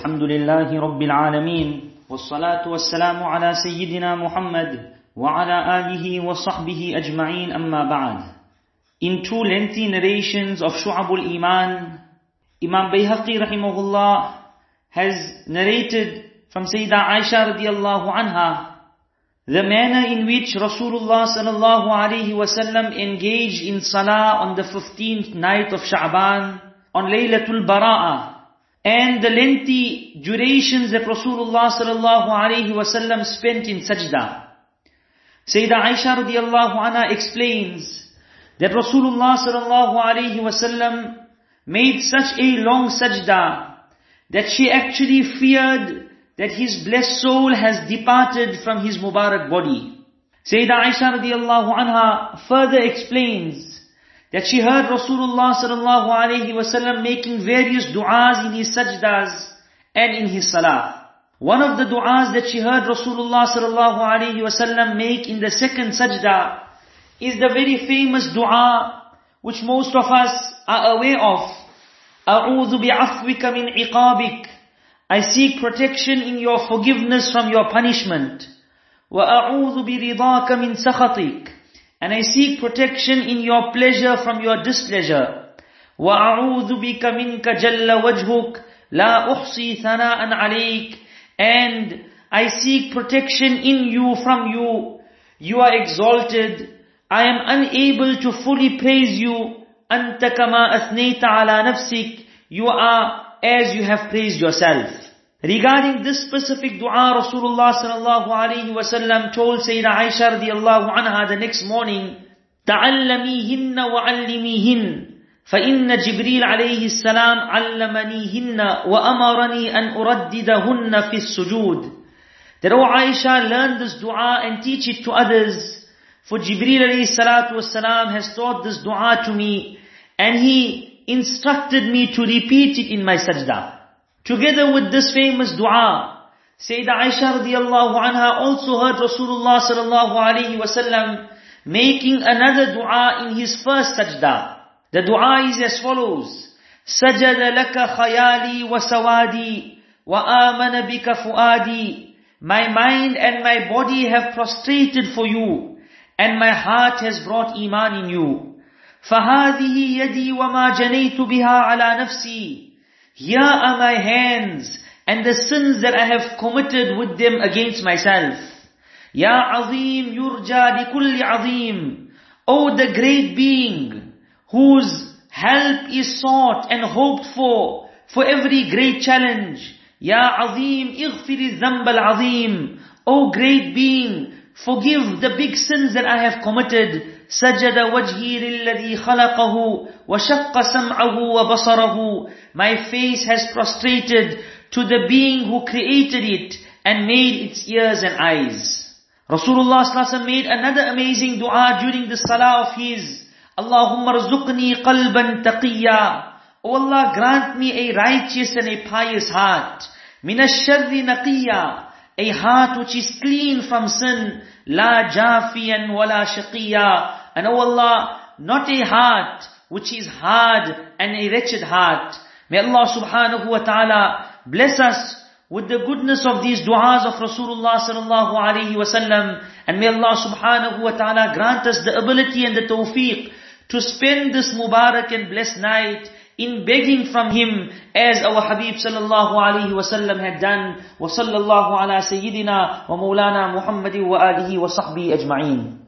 الحمد لله رب العالمين والصلاة والسلام على سيدنا محمد وعلى آله وصحبه أجمعين أما بعد In two lengthy narrations of Shu'abul Iman, Imam Bayhaqi rahimahullah has narrated from Sayyidah Aisha radiallahu anha the manner in which Rasulullah sallallahu alaihi wasallam engaged in salah on the 15th night of Sha'ban on Laylatul Bara'ah and the lengthy durations that Rasulullah sallallahu alaihi wasallam spent in sajda. Sayyidah Aisha radiallahu anha explains that Rasulullah sallallahu alaihi wasallam made such a long sajda that she actually feared that his blessed soul has departed from his Mubarak body. Sayyidah Aisha radiallahu anha further explains that she heard Rasulullah sallallahu alaihi wasallam making various du'as in his sajdas and in his salah. One of the du'as that she heard Rasulullah sallallahu alaihi wasallam make in the second sajda is the very famous dua which most of us are aware of. أعوذ بعفوك من عقابك I seek protection in your forgiveness from your punishment. وأعوذ برضاك من سخطك And I seek protection in your pleasure from your displeasure. وأعوذ بك منك جل وجهك لا أحصي ثناء عليك And I seek protection in you from you. You are exalted. I am unable to fully praise you. أنت كما أثنيت على نفسك. You are as you have praised yourself. Regarding this specific dua, Rasulullah sallallahu alayhi wasallam told Sayyidina Aisha radiallahu anha the next morning, تعلميهن وعلميهن فإن جبريل عليه السلام علمنيهن وأمرني أن أرددهن في السجود. That, oh Aisha, learn this dua and teach it to others. For Jibreel alayhi salatu wasalam has taught this dua to me and he instructed me to repeat it in my sajda. Together with this famous dua, Sayyidah Aisha radiallahu anha also heard Rasulullah sallallahu alayhi wasallam making another dua in his first sajda. The dua is as follows. سجد لك خيالي وسوادي وآمن بك فؤادي My mind and my body have prostrated for you and my heart has brought iman in you. فهذه يدي وما جنيت بها على نفسي here are my hands and the sins that I have committed with them against myself. Ya Azim yurja kulli Azim. O the great being whose help is sought and hoped for for every great challenge. Ya Azim ighfiri dhanb al-azim. O great being, forgive the big sins that I have committed. سجد وجهي للذي خلقه وشق سمعه وبصره My face has prostrated to the being who created it and made its ears and eyes. Rasulullah ﷺ made another amazing dua during the salah of his. Allahumma rzuqni qalban taqiyya. O Allah, grant me a righteous and a pious heart. Min ash-sharri naqiyya. a heart which is clean from sin. La jafiyan wala shaqiyya. And O Allah, not a heart which is hard and a wretched heart. May Allah subhanahu wa ta'ala bless us with the goodness of these du'as of Rasulullah sallallahu alayhi wasallam. And may Allah subhanahu wa ta'ala grant us the ability and the tawfiq to spend this Mubarak and blessed night in begging from Him as our Habib sallallahu alayhi wasallam had done. Wa sallallahu ala sayyidina wa maulana Muhammadin wa alihi wa sahbihi ajma'in.